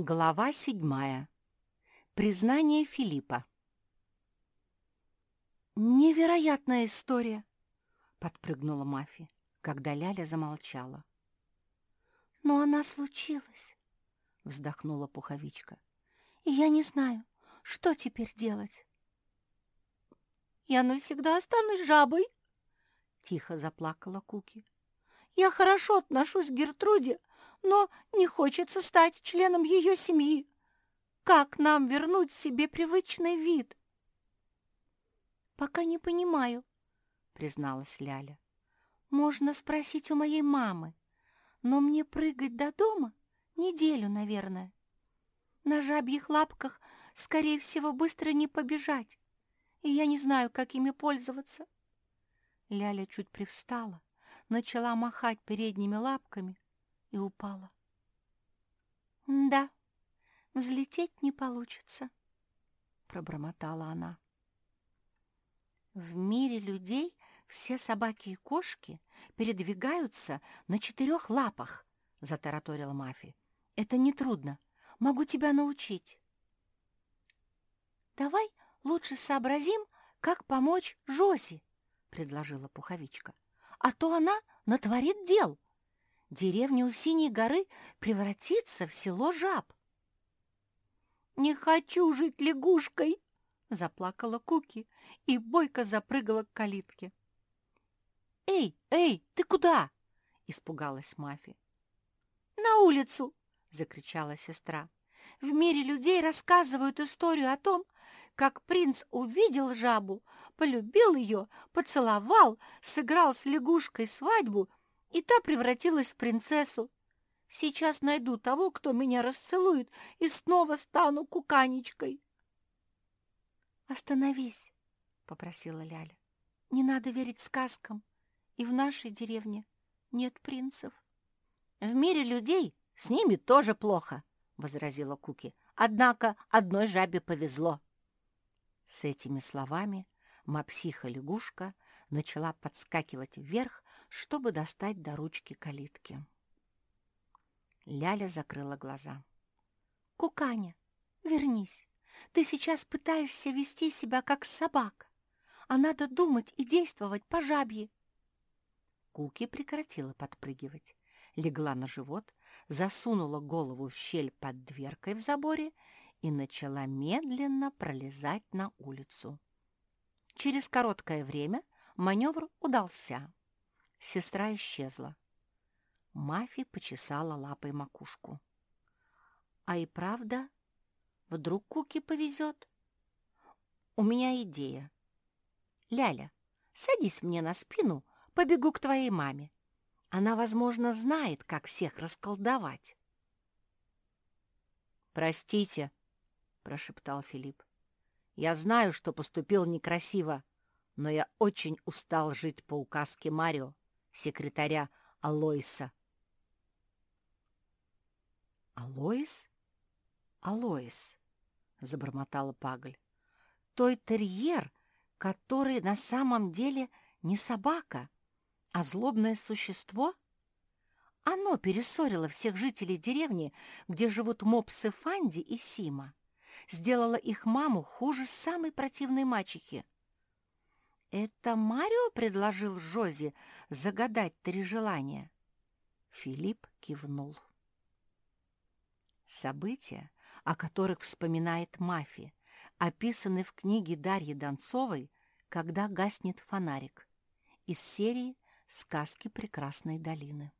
Глава седьмая. Признание Филиппа. «Невероятная история!» — подпрыгнула Мафи, когда Ляля замолчала. «Но она случилась!» — вздохнула Пуховичка. «И я не знаю, что теперь делать?» «Я навсегда останусь жабой!» — тихо заплакала Куки. «Я хорошо отношусь к Гертруде, но не хочется стать членом ее семьи. Как нам вернуть себе привычный вид? «Пока не понимаю», — призналась Ляля. «Можно спросить у моей мамы, но мне прыгать до дома неделю, наверное. На жабьих лапках, скорее всего, быстро не побежать, и я не знаю, как ими пользоваться». Ляля чуть привстала, начала махать передними лапками, и упала. «Да, взлететь не получится», — пробормотала она. В мире людей все собаки и кошки передвигаются на четырех лапах, — затараторила Мафи. Это нетрудно. Могу тебя научить. Давай лучше сообразим, как помочь Жозе, — предложила Пуховичка. А то она натворит дел деревня у Синей горы превратится в село жаб. «Не хочу жить лягушкой!» — заплакала Куки и бойко запрыгала к калитке. «Эй, эй, ты куда?» — испугалась Мафи. «На улицу!» — закричала сестра. «В мире людей рассказывают историю о том, как принц увидел жабу, полюбил ее, поцеловал, сыграл с лягушкой свадьбу и та превратилась в принцессу. Сейчас найду того, кто меня расцелует, и снова стану куканечкой. «Остановись», — попросила Ляля. «Не надо верить сказкам, и в нашей деревне нет принцев». «В мире людей с ними тоже плохо», — возразила Куки. «Однако одной жабе повезло». С этими словами мапсиха-лягушка начала подскакивать вверх, чтобы достать до ручки калитки. Ляля закрыла глаза. «Куканя, вернись. Ты сейчас пытаешься вести себя как собака, а надо думать и действовать по жабье». Куки прекратила подпрыгивать, легла на живот, засунула голову в щель под дверкой в заборе и начала медленно пролезать на улицу. Через короткое время маневр удался. Сестра исчезла. Мафи почесала лапой макушку. А и правда, вдруг Куки повезет? У меня идея. Ляля, садись мне на спину, побегу к твоей маме. Она, возможно, знает, как всех расколдовать. «Простите», — прошептал Филипп. «Я знаю, что поступил некрасиво, но я очень устал жить по указке Марио секретаря Алоиса. «Алоис? Алоис», — забормотала Пагль. «Той терьер, который на самом деле не собака, а злобное существо?» Оно перессорило всех жителей деревни, где живут мопсы Фанди и Сима. Сделало их маму хуже самой противной мачехи. «Это Марио предложил Жозе загадать три желания?» Филипп кивнул. События, о которых вспоминает Мафи, описаны в книге Дарьи Донцовой «Когда гаснет фонарик» из серии «Сказки прекрасной долины».